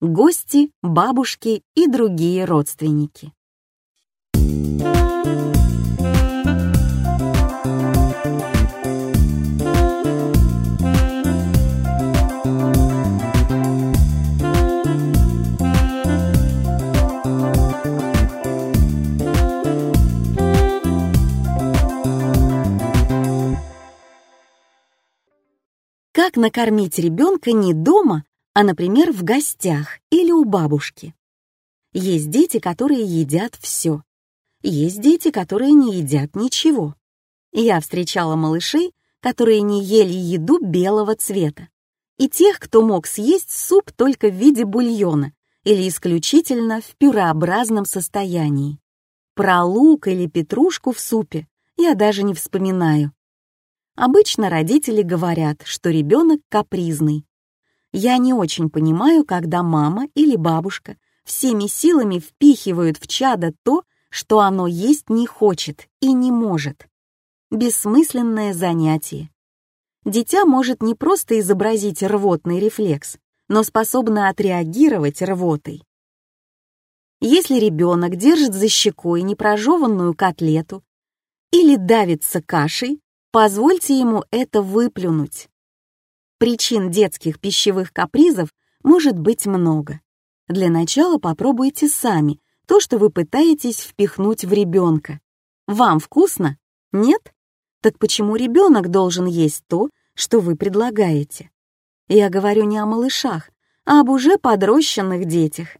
гости, бабушки и другие родственники. Как накормить ребенка не дома, а, например, в гостях или у бабушки? Есть дети, которые едят все. Есть дети, которые не едят ничего. Я встречала малышей, которые не ели еду белого цвета, и тех, кто мог съесть суп только в виде бульона или исключительно в пюреобразном состоянии. Про лук или петрушку в супе я даже не вспоминаю. Обычно родители говорят, что ребенок капризный. Я не очень понимаю, когда мама или бабушка всеми силами впихивают в чадо то, что оно есть не хочет и не может. Бессмысленное занятие. Дитя может не просто изобразить рвотный рефлекс, но способно отреагировать рвотой. Если ребенок держит за щекой непрожеванную котлету или давится кашей, Позвольте ему это выплюнуть. Причин детских пищевых капризов может быть много. Для начала попробуйте сами то, что вы пытаетесь впихнуть в ребенка. Вам вкусно? Нет? Так почему ребенок должен есть то, что вы предлагаете? Я говорю не о малышах, а об уже подрощенных детях.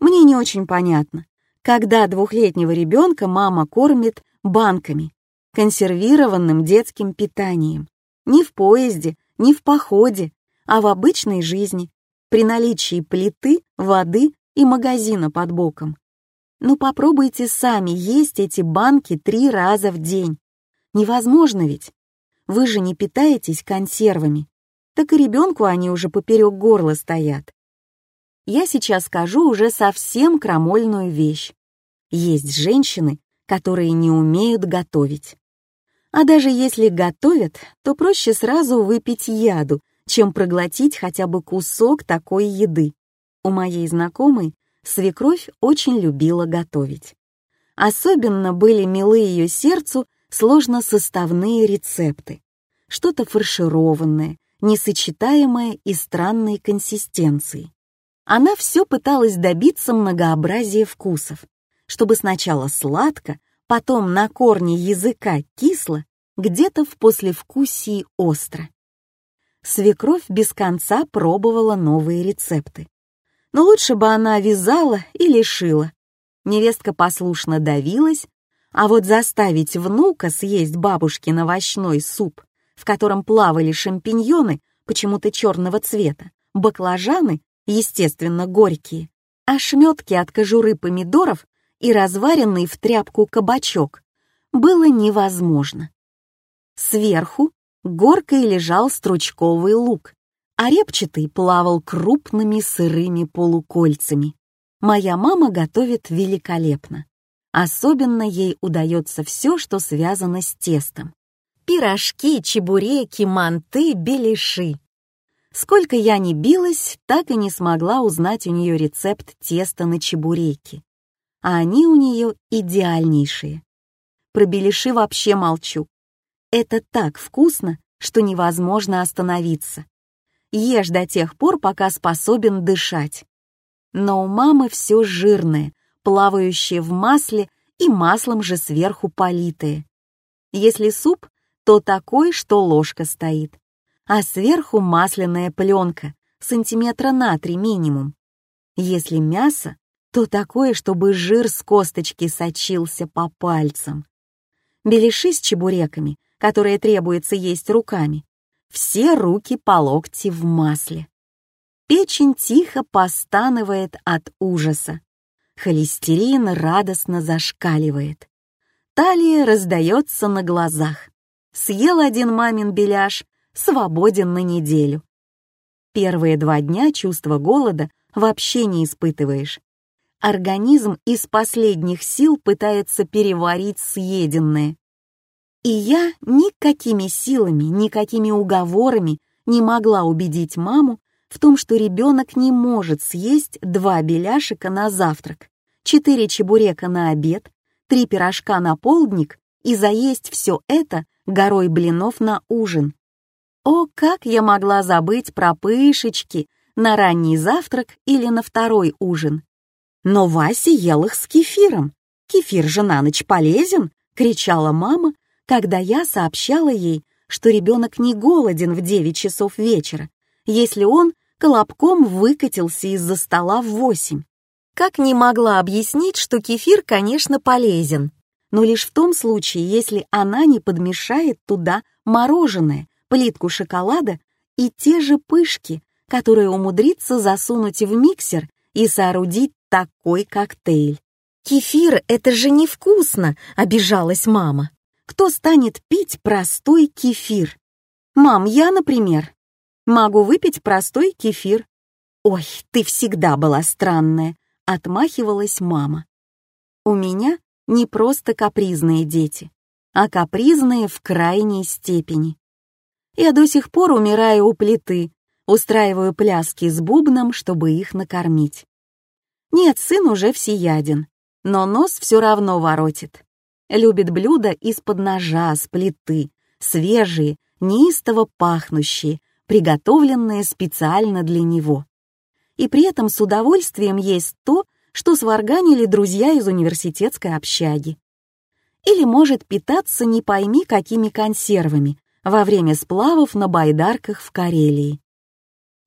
Мне не очень понятно, когда двухлетнего ребенка мама кормит банками, консервированным детским питанием. Ни в поезде, ни в походе, а в обычной жизни, при наличии плиты, воды и магазина под боком. Ну попробуйте сами есть эти банки три раза в день. Невозможно ведь. Вы же не питаетесь консервами. Так и ребенку они уже поперек горла стоят. Я сейчас скажу уже совсем крамольную вещь. Есть женщины, которые не умеют готовить. А даже если готовят, то проще сразу выпить яду, чем проглотить хотя бы кусок такой еды. У моей знакомой свекровь очень любила готовить. Особенно были милы ее сердцу сложносоставные рецепты. Что-то фаршированное, несочетаемое и странной консистенции. Она все пыталась добиться многообразия вкусов, чтобы сначала сладко, потом на корне языка кисло, где-то в послевкусии остро. Свекровь без конца пробовала новые рецепты. Но лучше бы она вязала или шила. Невестка послушно давилась, а вот заставить внука съесть бабушкин овощной суп, в котором плавали шампиньоны почему-то черного цвета, баклажаны, естественно, горькие, а шметки от кожуры помидоров и разваренный в тряпку кабачок было невозможно. Сверху горкой лежал стручковый лук, а репчатый плавал крупными сырыми полукольцами. Моя мама готовит великолепно. Особенно ей удается все, что связано с тестом. Пирожки, чебуреки, манты, беляши. Сколько я не билась, так и не смогла узнать у нее рецепт теста на чебуреки а они у нее идеальнейшие. Про беляши вообще молчу. Это так вкусно, что невозможно остановиться. Ешь до тех пор, пока способен дышать. Но у мамы все жирное, плавающее в масле и маслом же сверху политое. Если суп, то такой, что ложка стоит, а сверху масляная пленка, сантиметра на три минимум. Если мясо, то такое, чтобы жир с косточки сочился по пальцам. Беляши с чебуреками, которые требуется есть руками, все руки по локти в масле. Печень тихо постанывает от ужаса. Холестерин радостно зашкаливает. Талия раздается на глазах. Съел один мамин беляш, свободен на неделю. Первые два дня чувства голода вообще не испытываешь, Организм из последних сил пытается переварить съеденное. И я никакими силами, никакими уговорами не могла убедить маму в том, что ребенок не может съесть два беляшика на завтрак, четыре чебурека на обед, три пирожка на полдник и заесть все это горой блинов на ужин. О, как я могла забыть про пышечки на ранний завтрак или на второй ужин. Но Вася ел их с кефиром. «Кефир же на ночь полезен!» — кричала мама, когда я сообщала ей, что ребенок не голоден в 9 часов вечера, если он колобком выкатился из-за стола в восемь. Как не могла объяснить, что кефир, конечно, полезен, но лишь в том случае, если она не подмешает туда мороженое, плитку шоколада и те же пышки, которые умудрится засунуть в миксер и соорудить такой коктейль. «Кефир — это же невкусно!» — обижалась мама. «Кто станет пить простой кефир?» «Мам, я, например. Могу выпить простой кефир». «Ой, ты всегда была странная», — отмахивалась мама. «У меня не просто капризные дети, а капризные в крайней степени. Я до сих пор умираю у плиты, устраиваю пляски с бубном, чтобы их накормить. Нет, сын уже всеяден, но нос все равно воротит. Любит блюда из-под ножа, с плиты, свежие, неистово пахнущие, приготовленные специально для него. И при этом с удовольствием есть то, что сварганили друзья из университетской общаги. Или может питаться не пойми какими консервами во время сплавов на байдарках в Карелии.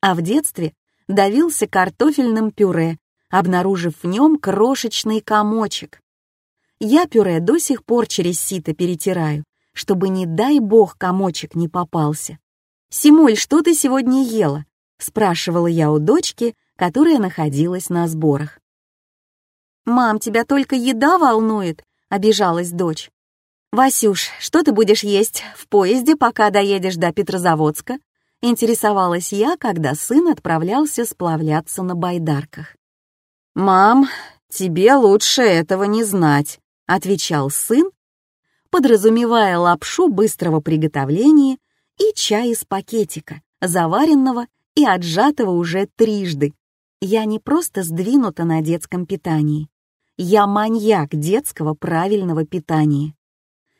А в детстве давился картофельным пюре, обнаружив в нем крошечный комочек. Я пюре до сих пор через сито перетираю, чтобы, не дай бог, комочек не попался. «Симуль, что ты сегодня ела?» — спрашивала я у дочки, которая находилась на сборах. «Мам, тебя только еда волнует», — обижалась дочь. «Васюш, что ты будешь есть в поезде, пока доедешь до Петрозаводска?» — интересовалась я, когда сын отправлялся сплавляться на байдарках. «Мам, тебе лучше этого не знать», — отвечал сын, подразумевая лапшу быстрого приготовления и чай из пакетика, заваренного и отжатого уже трижды. Я не просто сдвинута на детском питании. Я маньяк детского правильного питания.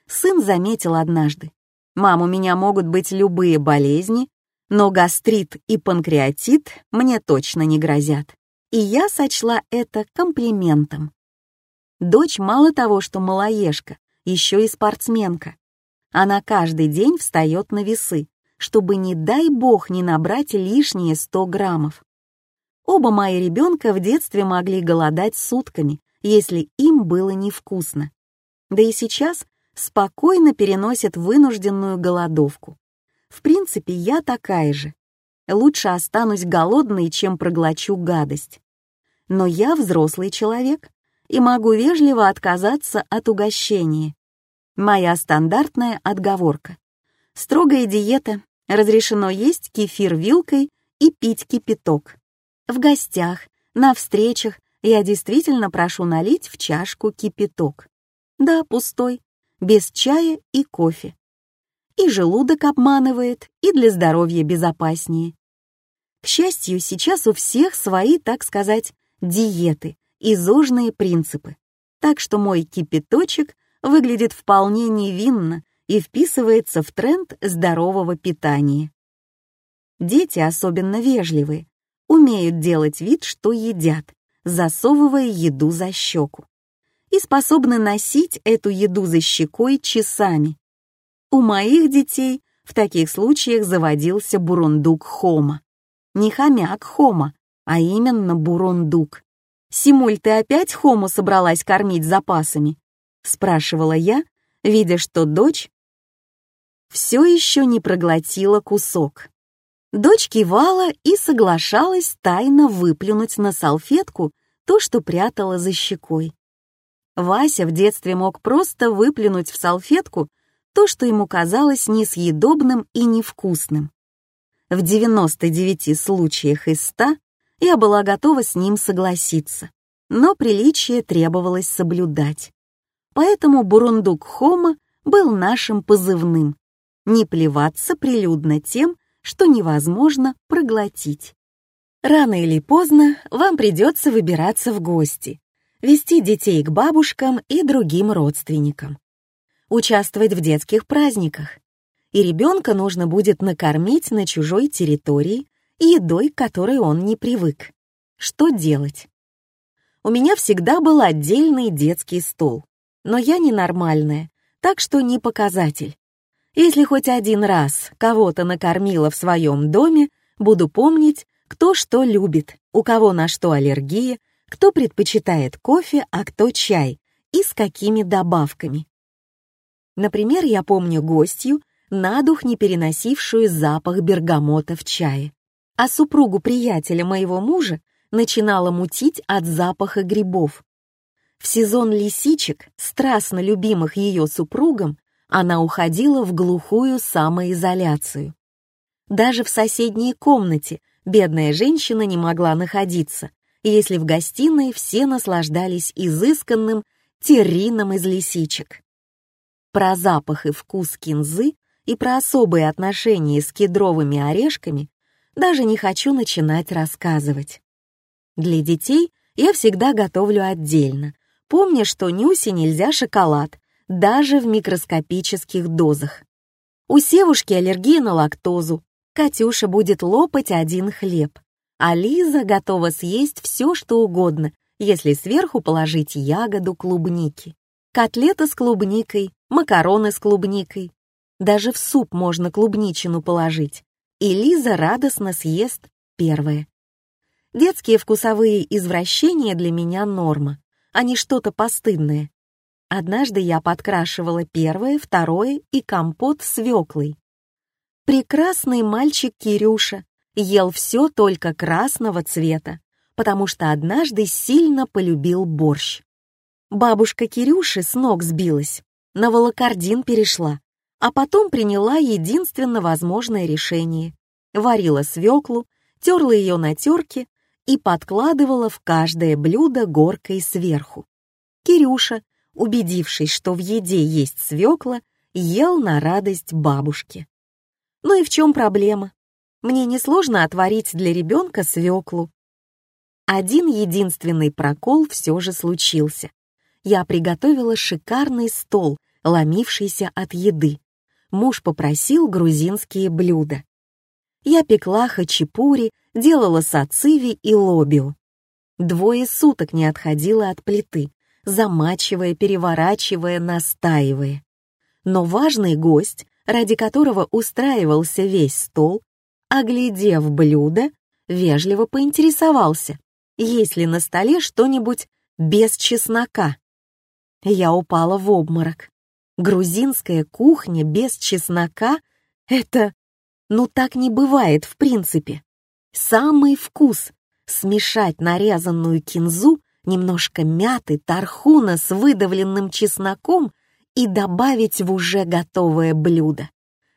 Сын заметил однажды. «Мам, у меня могут быть любые болезни, но гастрит и панкреатит мне точно не грозят». И я сочла это комплиментом. Дочь мало того, что малоежка, еще и спортсменка. Она каждый день встает на весы, чтобы, не дай бог, не набрать лишние 100 граммов. Оба мои ребенка в детстве могли голодать сутками, если им было невкусно. Да и сейчас спокойно переносят вынужденную голодовку. В принципе, я такая же. Лучше останусь голодной, чем проглочу гадость. Но я взрослый человек и могу вежливо отказаться от угощения, Моя стандартная отговорка. Строгая диета, разрешено есть кефир вилкой и пить кипяток. В гостях, на встречах я действительно прошу налить в чашку кипяток. Да, пустой, без чая и кофе. И желудок обманывает, и для здоровья безопаснее. К счастью, сейчас у всех свои, так сказать, диеты и зожные принципы. Так что мой кипяточек выглядит вполне невинно и вписывается в тренд здорового питания. Дети особенно вежливые, умеют делать вид, что едят, засовывая еду за щеку, и способны носить эту еду за щекой часами. У моих детей в таких случаях заводился бурундук Хома. Не хомяк Хома, а именно бурундук. «Симуль, ты опять Хому собралась кормить запасами?» — спрашивала я, видя, что дочь все еще не проглотила кусок. Дочь кивала и соглашалась тайно выплюнуть на салфетку то, что прятала за щекой. Вася в детстве мог просто выплюнуть в салфетку то, что ему казалось несъедобным и невкусным. В 99 случаях из 100 я была готова с ним согласиться, но приличие требовалось соблюдать. Поэтому бурундук Хома был нашим позывным. Не плеваться прилюдно тем, что невозможно проглотить. Рано или поздно вам придется выбираться в гости, вести детей к бабушкам и другим родственникам, участвовать в детских праздниках, и ребенка нужно будет накормить на чужой территории едой, к которой он не привык. Что делать? У меня всегда был отдельный детский стол, но я ненормальная, так что не показатель. Если хоть один раз кого-то накормила в своем доме, буду помнить, кто что любит, у кого на что аллергия, кто предпочитает кофе, а кто чай и с какими добавками. Например, я помню гостью, на дух не переносившую запах бергамота в чае. А супругу приятеля моего мужа начинала мутить от запаха грибов. В сезон лисичек, страстно любимых ее супругом, она уходила в глухую самоизоляцию. Даже в соседней комнате бедная женщина не могла находиться, если в гостиной все наслаждались изысканным террином из лисичек. Про запах и вкус кинзы и про особые отношения с кедровыми орешками даже не хочу начинать рассказывать. Для детей я всегда готовлю отдельно, помня, что Нюсе нельзя шоколад, даже в микроскопических дозах. У Севушки аллергия на лактозу, Катюша будет лопать один хлеб, а Лиза готова съесть все, что угодно, если сверху положить ягоду клубники. Котлеты с клубникой, макароны с клубникой, даже в суп можно клубничину положить, и Лиза радостно съест первое. Детские вкусовые извращения для меня норма, а не что-то постыдное. Однажды я подкрашивала первое, второе и компот свеклой. Прекрасный мальчик Кирюша ел все только красного цвета, потому что однажды сильно полюбил борщ. Бабушка Кирюши с ног сбилась, на волокордин перешла, а потом приняла единственно возможное решение. Варила свеклу, терла ее на терке и подкладывала в каждое блюдо горкой сверху. Кирюша, убедившись, что в еде есть свекла, ел на радость бабушки. Ну и в чем проблема? Мне несложно отварить для ребенка свеклу. Один единственный прокол все же случился. Я приготовила шикарный стол, ломившийся от еды муж попросил грузинские блюда. Я пекла хачапури, делала сациви и лобио. Двое суток не отходила от плиты, замачивая, переворачивая, настаивая. Но важный гость, ради которого устраивался весь стол, оглядев блюдо, вежливо поинтересовался, есть ли на столе что-нибудь без чеснока. Я упала в обморок. Грузинская кухня без чеснока — это... Ну так не бывает в принципе. Самый вкус — смешать нарезанную кинзу, немножко мяты, тархуна с выдавленным чесноком и добавить в уже готовое блюдо.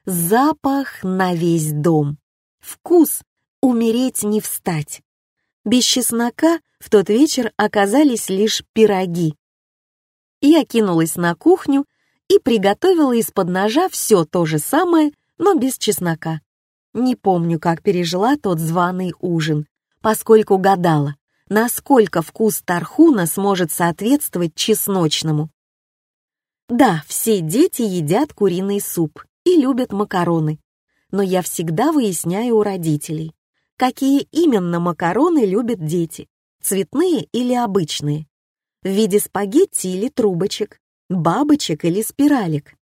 Запах на весь дом. Вкус — умереть не встать. Без чеснока в тот вечер оказались лишь пироги. Я кинулась на кухню и приготовила из-под ножа все то же самое, но без чеснока. Не помню, как пережила тот званый ужин, поскольку гадала, насколько вкус тархуна сможет соответствовать чесночному. Да, все дети едят куриный суп и любят макароны, но я всегда выясняю у родителей, какие именно макароны любят дети, цветные или обычные, в виде спагетти или трубочек, бабочек или спиралек.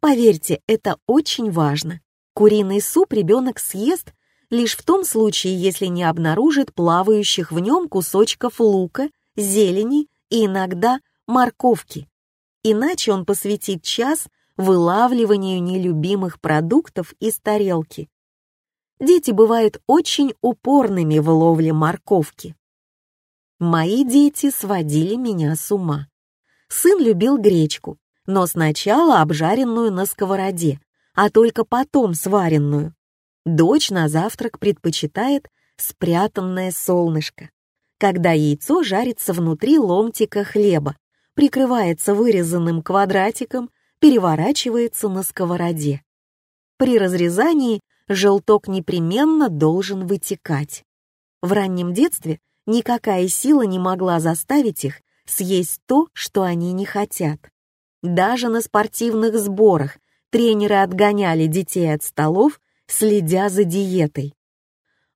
Поверьте, это очень важно. Куриный суп ребенок съест лишь в том случае, если не обнаружит плавающих в нем кусочков лука, зелени и иногда морковки. Иначе он посвятит час вылавливанию нелюбимых продуктов из тарелки. Дети бывают очень упорными в ловле морковки. Мои дети сводили меня с ума. Сын любил гречку, но сначала обжаренную на сковороде, а только потом сваренную. Дочь на завтрак предпочитает спрятанное солнышко, когда яйцо жарится внутри ломтика хлеба, прикрывается вырезанным квадратиком, переворачивается на сковороде. При разрезании желток непременно должен вытекать. В раннем детстве никакая сила не могла заставить их съесть то, что они не хотят. Даже на спортивных сборах тренеры отгоняли детей от столов, следя за диетой.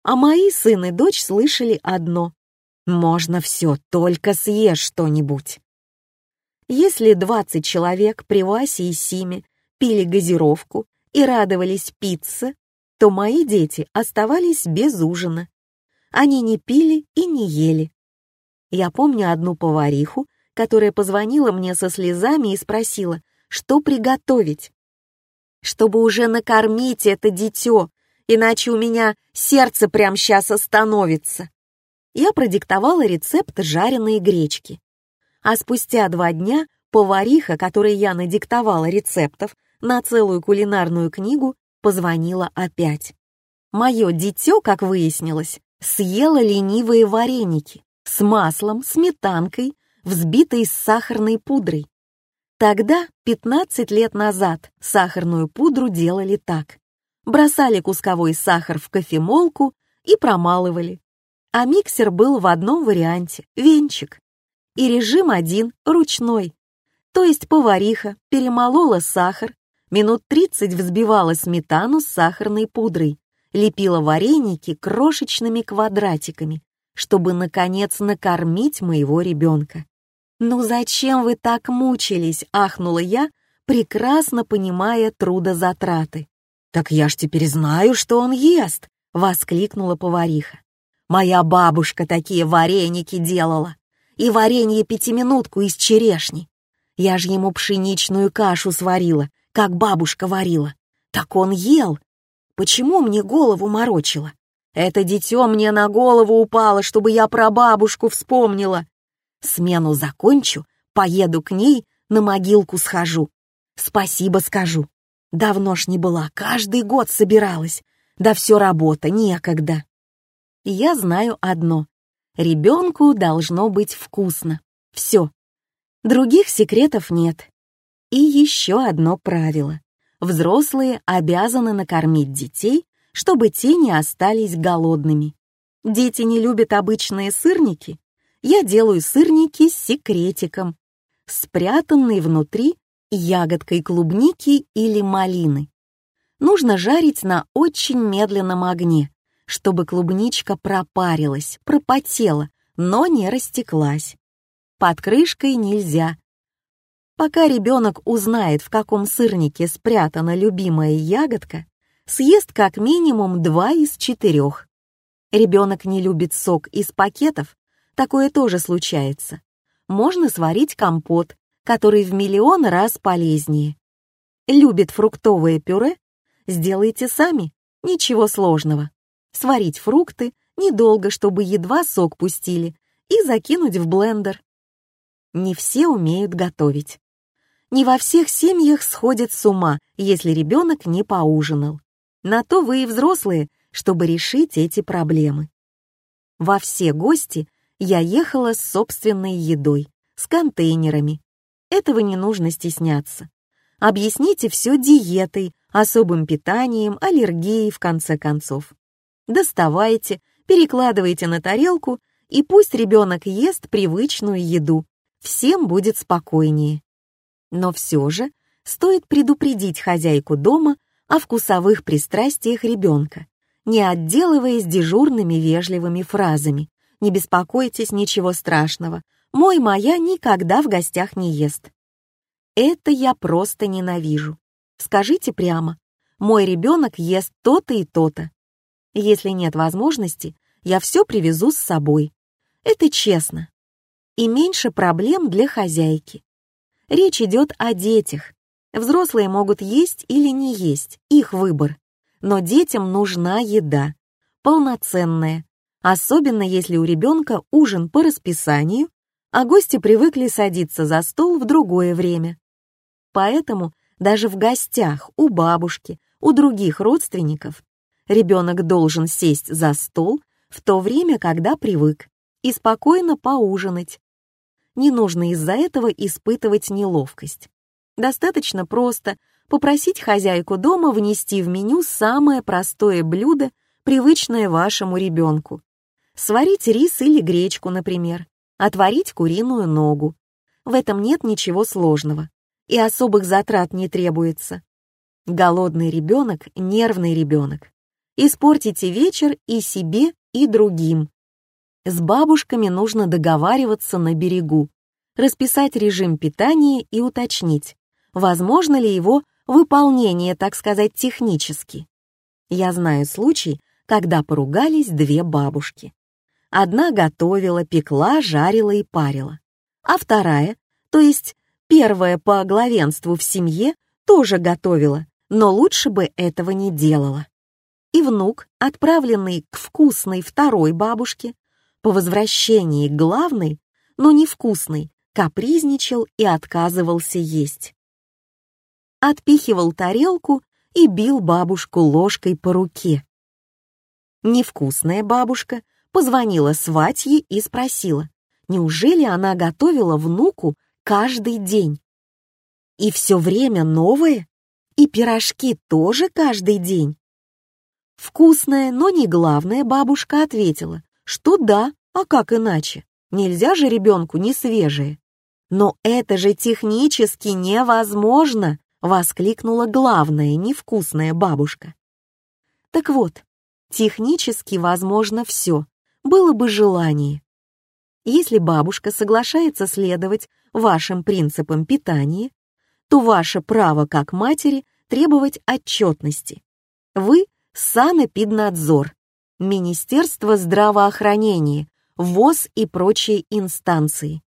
А мои сын и дочь слышали одно «Можно все, только съешь что-нибудь». Если 20 человек при Васе и Симе пили газировку и радовались пицце, то мои дети оставались без ужина. Они не пили и не ели. Я помню одну повариху, которая позвонила мне со слезами и спросила, что приготовить. Чтобы уже накормить это дитё, иначе у меня сердце прямо сейчас остановится. Я продиктовала рецепт жареной гречки. А спустя два дня повариха, которой я надиктовала рецептов на целую кулинарную книгу, позвонила опять. Мое дитё, как выяснилось, съело ленивые вареники с маслом, сметанкой, взбитой с сахарной пудрой. Тогда, 15 лет назад, сахарную пудру делали так. Бросали кусковой сахар в кофемолку и промалывали. А миксер был в одном варианте — венчик. И режим один — ручной. То есть повариха перемолола сахар, минут 30 взбивала сметану с сахарной пудрой, лепила вареники крошечными квадратиками, чтобы, наконец, накормить моего ребенка. «Ну зачем вы так мучились?» — ахнула я, прекрасно понимая трудозатраты. «Так я ж теперь знаю, что он ест!» — воскликнула повариха. «Моя бабушка такие вареники делала, и варенье пятиминутку из черешни. Я ж ему пшеничную кашу сварила, как бабушка варила. Так он ел. Почему мне голову морочило? Это дитё мне на голову упало, чтобы я про бабушку вспомнила. Смену закончу, поеду к ней, на могилку схожу. Спасибо скажу. Давно ж не была, каждый год собиралась. Да все работа, некогда. Я знаю одно. Ребенку должно быть вкусно. Все. Других секретов нет. И еще одно правило. Взрослые обязаны накормить детей, чтобы те не остались голодными. Дети не любят обычные сырники, я делаю сырники с секретиком, спрятанный внутри ягодкой клубники или малины. Нужно жарить на очень медленном огне, чтобы клубничка пропарилась, пропотела, но не растеклась. Под крышкой нельзя. Пока ребенок узнает, в каком сырнике спрятана любимая ягодка, съест как минимум два из четырех. Ребенок не любит сок из пакетов, такое тоже случается. Можно сварить компот, который в миллион раз полезнее. Любит фруктовое пюре? Сделайте сами, ничего сложного. Сварить фрукты недолго, чтобы едва сок пустили, и закинуть в блендер. Не все умеют готовить. Не во всех семьях сходят с ума, если ребенок не поужинал. На то вы и взрослые, чтобы решить эти проблемы. Во все гости я ехала с собственной едой, с контейнерами. Этого не нужно стесняться. Объясните все диетой, особым питанием, аллергией, в конце концов. Доставайте, перекладывайте на тарелку, и пусть ребенок ест привычную еду. Всем будет спокойнее. Но все же стоит предупредить хозяйку дома о вкусовых пристрастиях ребенка, не отделываясь дежурными вежливыми фразами, не беспокойтесь, ничего страшного. Мой моя никогда в гостях не ест. Это я просто ненавижу. Скажите прямо, мой ребенок ест то-то и то-то. Если нет возможности, я все привезу с собой. Это честно. И меньше проблем для хозяйки. Речь идет о детях. Взрослые могут есть или не есть, их выбор. Но детям нужна еда. Полноценная, особенно если у ребенка ужин по расписанию, а гости привыкли садиться за стол в другое время. Поэтому даже в гостях у бабушки, у других родственников ребенок должен сесть за стол в то время, когда привык, и спокойно поужинать. Не нужно из-за этого испытывать неловкость. Достаточно просто попросить хозяйку дома внести в меню самое простое блюдо, привычное вашему ребенку, Сварить рис или гречку, например. Отварить куриную ногу. В этом нет ничего сложного. И особых затрат не требуется. Голодный ребенок — нервный ребенок. Испортите вечер и себе, и другим. С бабушками нужно договариваться на берегу, расписать режим питания и уточнить, возможно ли его выполнение, так сказать, технически. Я знаю случай, когда поругались две бабушки. Одна готовила, пекла, жарила и парила. А вторая, то есть первая по главенству в семье, тоже готовила, но лучше бы этого не делала. И внук, отправленный к вкусной второй бабушке, по возвращении главный, но невкусный, капризничал и отказывался есть. Отпихивал тарелку и бил бабушку ложкой по руке. Невкусная бабушка позвонила сватье и спросила, неужели она готовила внуку каждый день? И все время новое? И пирожки тоже каждый день? Вкусная, но не главная бабушка ответила, что да, а как иначе? Нельзя же ребенку не свежее. Но это же технически невозможно, воскликнула главная невкусная бабушка. Так вот, технически возможно все, было бы желание. Если бабушка соглашается следовать вашим принципам питания, то ваше право как матери требовать отчетности. Вы — санэпиднадзор, Министерство здравоохранения, ВОЗ и прочие инстанции.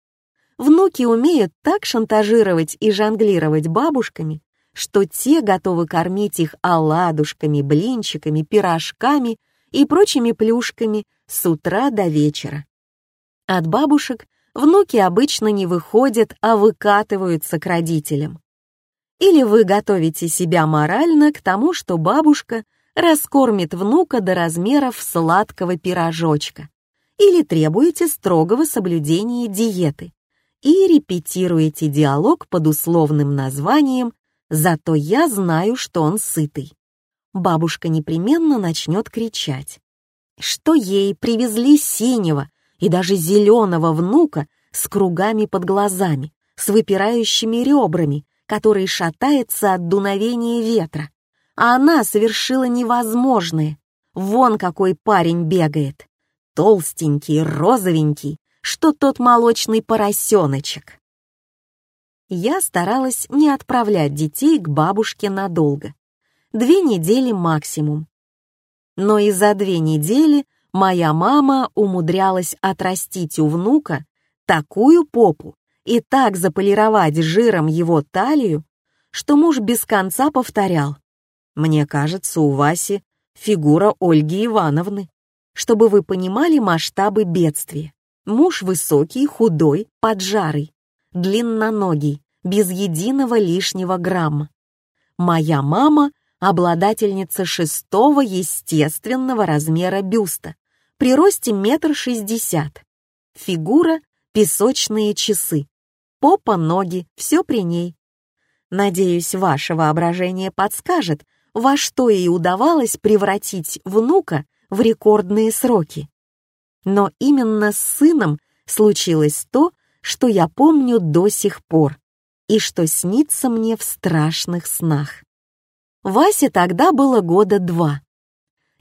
Внуки умеют так шантажировать и жонглировать бабушками, что те готовы кормить их оладушками, блинчиками, пирожками и прочими плюшками с утра до вечера. От бабушек внуки обычно не выходят, а выкатываются к родителям. Или вы готовите себя морально к тому, что бабушка раскормит внука до размеров сладкого пирожочка, или требуете строгого соблюдения диеты и репетируете диалог под условным названием «Зато я знаю, что он сытый». Бабушка непременно начнет кричать, что ей привезли синего и даже зеленого внука с кругами под глазами, с выпирающими ребрами, который шатается от дуновения ветра, а она совершила невозможное. Вон какой парень бегает. Толстенький, розовенький, что тот молочный поросеночек. Я старалась не отправлять детей к бабушке надолго. Две недели максимум. Но и за две недели моя мама умудрялась отрастить у внука такую попу и так заполировать жиром его талию, что муж без конца повторял мне кажется, у Васи фигура Ольги Ивановны. Чтобы вы понимали масштабы бедствия. Муж высокий, худой, поджарый, длинноногий, без единого лишнего грамма. Моя мама — обладательница шестого естественного размера бюста, при росте метр шестьдесят. Фигура — песочные часы. Попа, ноги, все при ней. Надеюсь, ваше воображение подскажет, во что ей удавалось превратить внука в рекордные сроки. Но именно с сыном случилось то, что я помню до сих пор и что снится мне в страшных снах. Васе тогда было года два.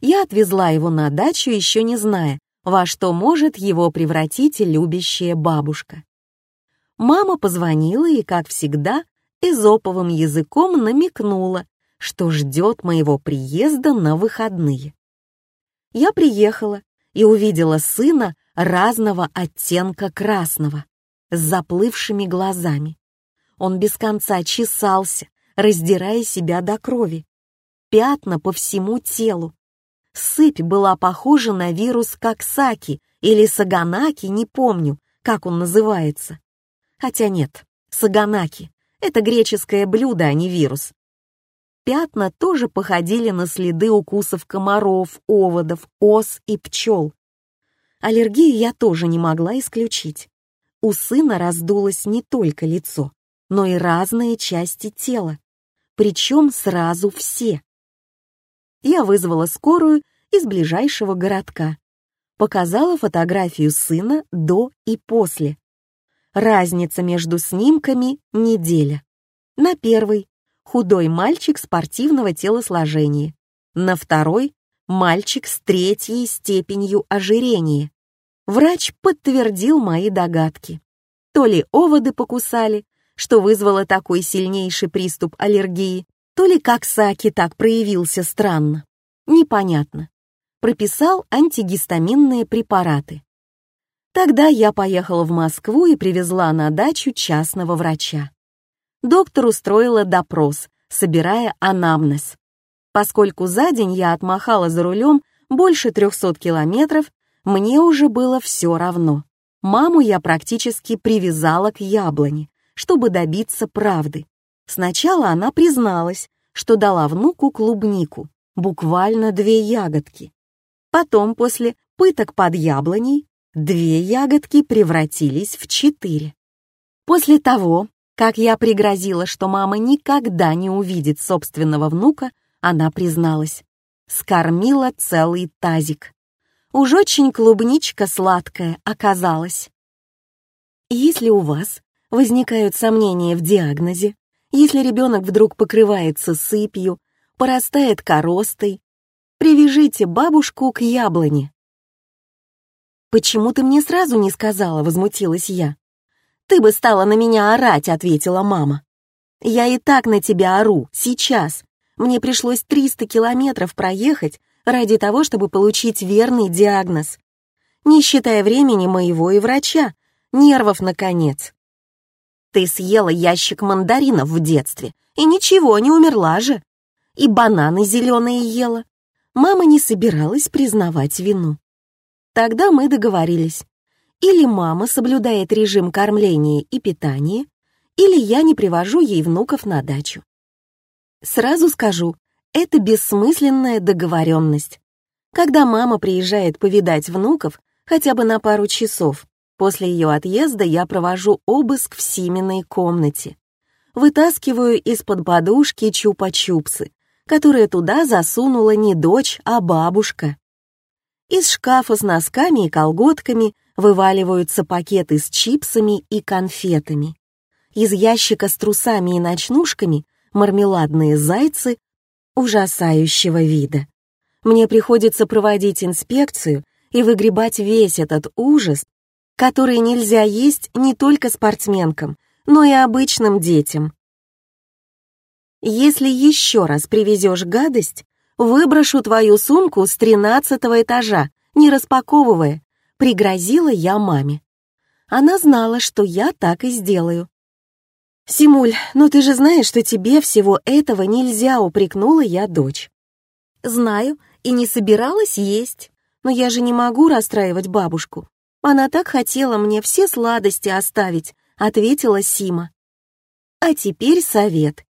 Я отвезла его на дачу, еще не зная, во что может его превратить любящая бабушка. Мама позвонила и, как всегда, эзоповым языком намекнула, что ждет моего приезда на выходные. Я приехала и увидела сына разного оттенка красного, с заплывшими глазами. Он без конца чесался, раздирая себя до крови. Пятна по всему телу. Сыпь была похожа на вирус Коксаки или Саганаки, не помню, как он называется. Хотя нет, Саганаки — это греческое блюдо, а не вирус. Пятна тоже походили на следы укусов комаров, оводов, ос и пчел. Аллергию я тоже не могла исключить. У сына раздулось не только лицо, но и разные части тела, причем сразу все. Я вызвала скорую из ближайшего городка. показала фотографию сына до и после. Разница между снимками — неделя. На первой — худой мальчик спортивного телосложения. На второй — мальчик с третьей степенью ожирения. Врач подтвердил мои догадки. То ли оводы покусали, что вызвало такой сильнейший приступ аллергии, то ли как Саки так проявился странно. Непонятно. Прописал антигистаминные препараты. Тогда я поехала в Москву и привезла на дачу частного врача. Доктор устроила допрос, собирая анамнез. Поскольку за день я отмахала за рулем больше 300 километров, мне уже было все равно. Маму я практически привязала к яблоне, чтобы добиться правды. Сначала она призналась, что дала внуку клубнику, буквально две ягодки. Потом, после пыток под яблоней, Две ягодки превратились в четыре. После того, как я пригрозила, что мама никогда не увидит собственного внука, она призналась. Скормила целый тазик. Уж очень клубничка сладкая оказалась. Если у вас возникают сомнения в диагнозе, если ребенок вдруг покрывается сыпью, порастает коростой, привяжите бабушку к яблоне, «Почему ты мне сразу не сказала?» — возмутилась я. «Ты бы стала на меня орать», — ответила мама. «Я и так на тебя ору, сейчас. Мне пришлось 300 километров проехать ради того, чтобы получить верный диагноз. Не считая времени моего и врача, нервов, наконец. Ты съела ящик мандаринов в детстве, и ничего, не умерла же. И бананы зеленые ела. Мама не собиралась признавать вину. Тогда мы договорились. Или мама соблюдает режим кормления и питания, или я не привожу ей внуков на дачу. Сразу скажу, это бессмысленная договоренность. Когда мама приезжает повидать внуков хотя бы на пару часов, после ее отъезда я провожу обыск в Симиной комнате. Вытаскиваю из-под подушки чупа-чупсы, которые туда засунула не дочь, а бабушка. Из шкафа с носками и колготками вываливаются пакеты с чипсами и конфетами. Из ящика с трусами и ночнушками мармеладные зайцы ужасающего вида. Мне приходится проводить инспекцию и выгребать весь этот ужас, который нельзя есть не только спортсменкам, но и обычным детям. Если еще раз привезешь гадость, выброшу твою сумку с тринадцатого этажа, не распаковывая», — пригрозила я маме. Она знала, что я так и сделаю. «Симуль, ну ты же знаешь, что тебе всего этого нельзя», — упрекнула я дочь. «Знаю, и не собиралась есть, но я же не могу расстраивать бабушку. Она так хотела мне все сладости оставить», — ответила Сима. «А теперь совет.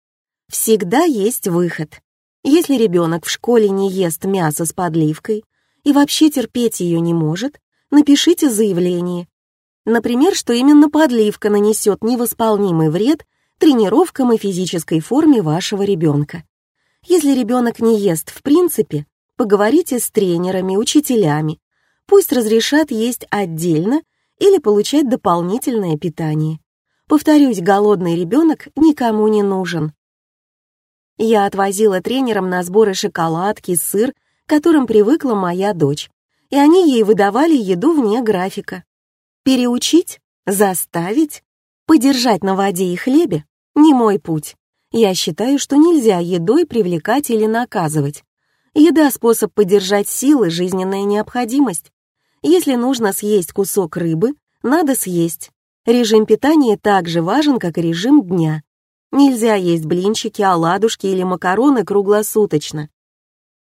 Всегда есть выход. Если ребенок в школе не ест мясо с подливкой и вообще терпеть ее не может, напишите заявление. Например, что именно подливка нанесет невосполнимый вред тренировкам и физической форме вашего ребенка. Если ребенок не ест в принципе, поговорите с тренерами, учителями. Пусть разрешат есть отдельно или получать дополнительное питание. Повторюсь, голодный ребенок никому не нужен. Я отвозила тренерам на сборы шоколадки, сыр, которым привыкла моя дочь, и они ей выдавали еду вне графика. Переучить? Заставить? Подержать на воде и хлебе? Не мой путь. Я считаю, что нельзя едой привлекать или наказывать. Еда — способ поддержать силы, жизненная необходимость. Если нужно съесть кусок рыбы, надо съесть. Режим питания так же важен, как и режим дня. Нельзя есть блинчики, оладушки или макароны круглосуточно.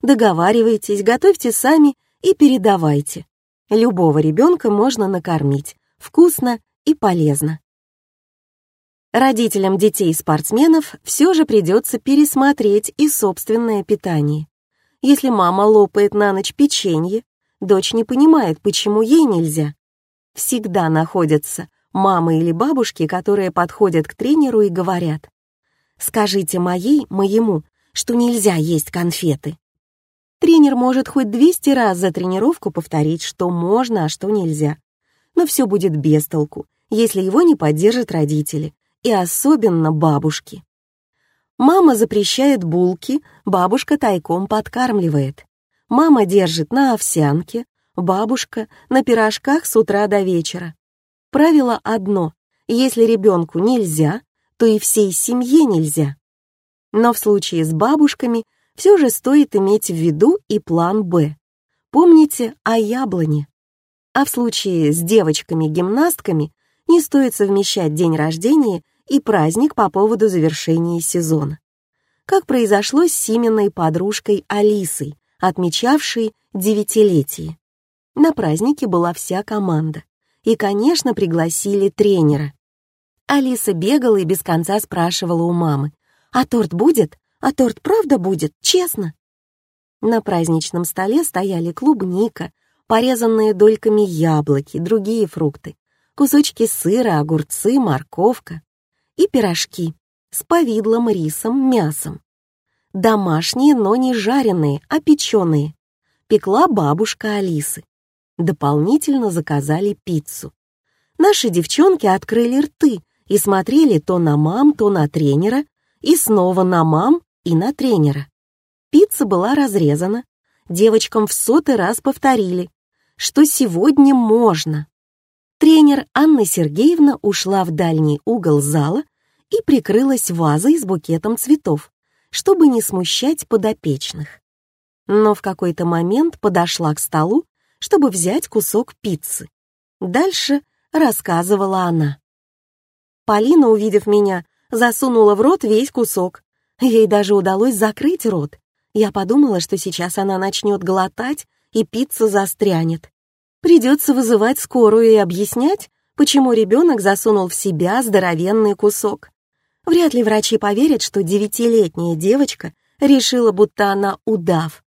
Договаривайтесь, готовьте сами и передавайте. Любого ребенка можно накормить. Вкусно и полезно. Родителям детей-спортсменов все же придется пересмотреть и собственное питание. Если мама лопает на ночь печенье, дочь не понимает, почему ей нельзя. Всегда находятся мамы или бабушки, которые подходят к тренеру и говорят, Скажите моей, моему, что нельзя есть конфеты. Тренер может хоть 200 раз за тренировку повторить, что можно, а что нельзя. Но все будет без толку, если его не поддержат родители, и особенно бабушки. Мама запрещает булки, бабушка тайком подкармливает. Мама держит на овсянке, бабушка на пирожках с утра до вечера. Правило одно — если ребенку нельзя, то и всей семье нельзя. Но в случае с бабушками все же стоит иметь в виду и план «Б». Помните о яблоне. А в случае с девочками-гимнастками не стоит совмещать день рождения и праздник по поводу завершения сезона. Как произошло с Симиной подружкой Алисой, отмечавшей девятилетие. На празднике была вся команда. И, конечно, пригласили тренера. Алиса бегала и без конца спрашивала у мамы, «А торт будет? А торт правда будет? Честно?» На праздничном столе стояли клубника, порезанные дольками яблоки, другие фрукты, кусочки сыра, огурцы, морковка и пирожки с повидлом, рисом, мясом. Домашние, но не жареные, а печеные. Пекла бабушка Алисы. Дополнительно заказали пиццу. Наши девчонки открыли рты и смотрели то на мам, то на тренера, и снова на мам и на тренера. Пицца была разрезана. Девочкам в сотый раз повторили, что сегодня можно. Тренер Анна Сергеевна ушла в дальний угол зала и прикрылась вазой с букетом цветов чтобы не смущать подопечных. Но в какой-то момент подошла к столу, чтобы взять кусок пиццы. Дальше рассказывала она. Полина, увидев меня, засунула в рот весь кусок. Ей даже удалось закрыть рот. Я подумала, что сейчас она начнет глотать, и пицца застрянет. Придется вызывать скорую и объяснять, почему ребенок засунул в себя здоровенный кусок. Вряд ли врачи поверят, что девятилетняя девочка решила, будто она удав.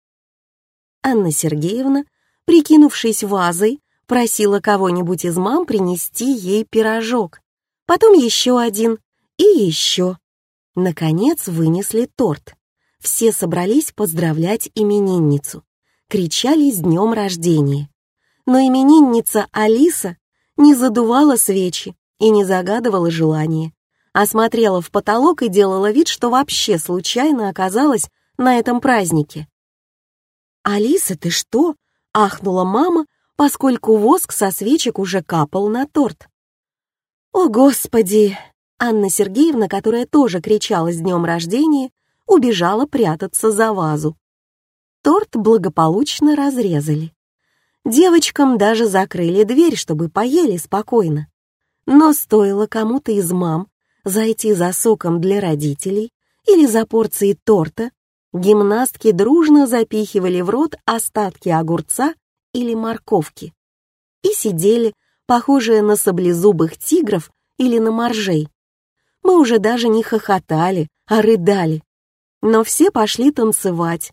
Анна Сергеевна, прикинувшись вазой, просила кого-нибудь из мам принести ей пирожок, потом еще один и еще. Наконец вынесли торт. Все собрались поздравлять именинницу, кричали с днем рождения. Но именинница Алиса не задувала свечи и не загадывала желания а смотрела в потолок и делала вид, что вообще случайно оказалась на этом празднике. «Алиса, ты что?» — ахнула мама, поскольку воск со свечек уже капал на торт. «О, Господи!» Анна Сергеевна, которая тоже кричала с днем рождения, убежала прятаться за вазу. Торт благополучно разрезали. Девочкам даже закрыли дверь, чтобы поели спокойно. Но стоило кому-то из мам зайти за соком для родителей или за порцией торта, гимнастки дружно запихивали в рот остатки огурца или морковки и сидели, похожие на саблезубых тигров или на моржей. Мы уже даже не хохотали, а рыдали. Но все пошли танцевать,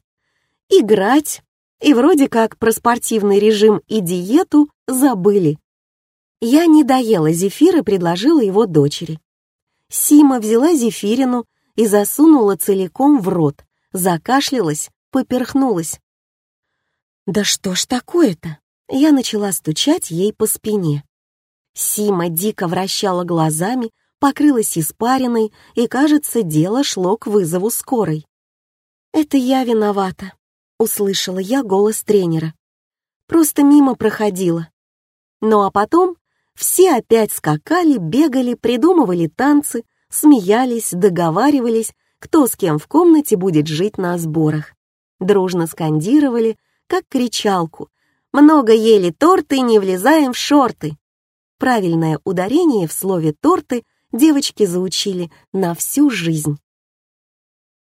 играть, и вроде как про спортивный режим и диету забыли. Я не доела зефир и предложила его дочери. Сима взяла зефирину и засунула целиком в рот, закашлялась, поперхнулась. «Да что ж такое-то?» Я начала стучать ей по спине. Сима дико вращала глазами, покрылась испариной, и, кажется, дело шло к вызову скорой. «Это я виновата», — услышала я голос тренера. «Просто мимо проходила». Ну а потом все опять скакали, бегали, придумывали танцы, смеялись, договаривались, кто с кем в комнате будет жить на сборах. Дружно скандировали, как кричалку. «Много ели торты, не влезаем в шорты!» Правильное ударение в слове «торты» девочки заучили на всю жизнь.